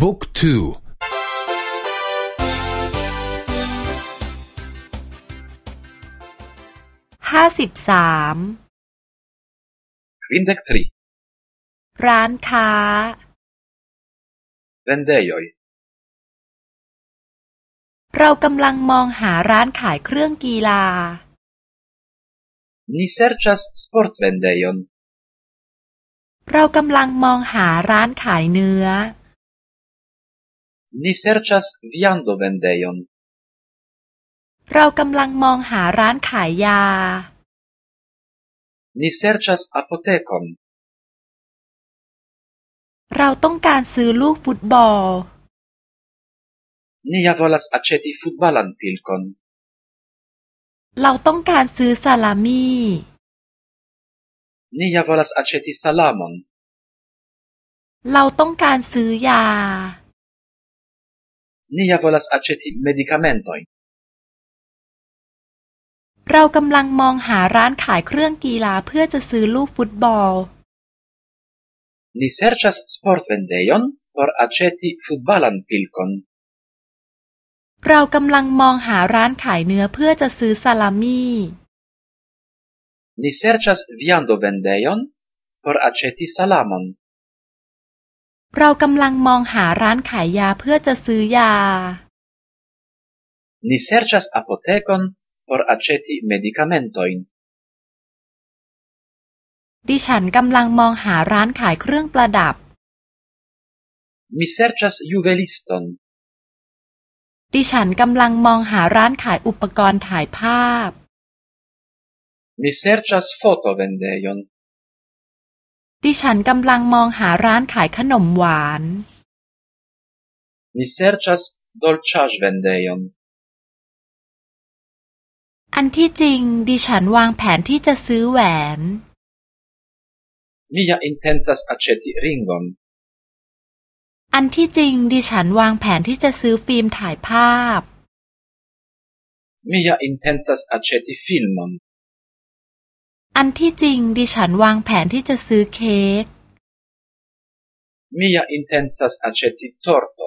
บุ๊กทูห้าสิบสาม kvindek tri ร้านค้า vendejoj เรากำลังมองหาร้านขายเครื่องกีฬา ni serĉas sportvendejon เรากำลังมองหาร้านขายเนื้อ ni serĉas viandovendejon เรากำลังมองหาร้านขายยา ni serĉas apotekon เราต้องการซื้อลูกฟุตบอล ni ja volas aĉeti futbalan pilkon เราต้องการซื้อซาลามี่ ni ja volas aĉeti salamon เราต้องการซื้อยา ni ja volas aĉeti medikamentojn เรากำลังมองหาร้านขายเครื่องกีฬาเพื่อจะซื้อลูกฟุตบอล ni serĉas sportvendejon por aĉeti futbalan pilkon เรากำลังมองหาร้านขายเนื้อเพื่อจะซื้อซาลามี่ ni serĉas viandovendejon por aĉeti salamon เรากำลังมองหาร้านขายยาเพื่อจะซื้อยา ni serĉas apotekon por aĉeti medikamentojn ดิฉันกำลังมองหาร้านขายเครื่องประดับ mi serĉas juveliston ดิฉันกำลังมองหาร้านขายอุปกรณ์ถ่ายภาพ mi serĉas fotovendejon ดิฉันกำลังมองหาร้านขายขนมหวาน mi serĉas dolĉaĵvendejon อันที่จริง ดิฉันวางแผนที่จะซื้อแหวน mi ja intencas aĉeti ringon อันที่จริง ดิฉันวางแผนที่จะซื้อฟิล์มถ่ายภาพ mi ja intencas aĉeti filmon อันที่จริงดิฉันวางแผนที่จะซื้อเค้ก mi ja intencas aĉeti torto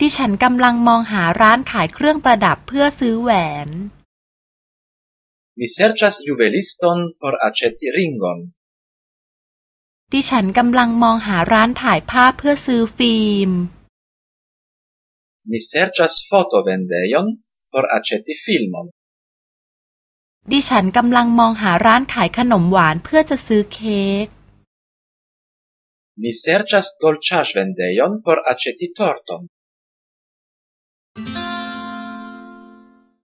ดิฉันกำลังมองหาร้านขายเครื่องประดับเพื่อซื้อแหวน mi serĉas juveliston por aĉeti ringon ดิฉันกำลังมองหาร้านถ่ายภาพเพื่อซื้อฟิล์ม mi serĉas fotovendejon por aĉeti filmon ดิฉันกำลังมองหาร้านขายขนมหวานเพื่อจะซื้อเค้ก mi serĉas dolĉaĵvendejon por aĉeti torton